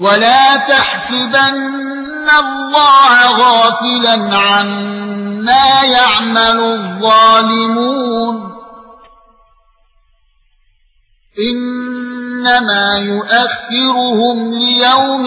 ولا تحسبن الله غافلا عما يعمل الظالمون انما يؤخرهم ليوم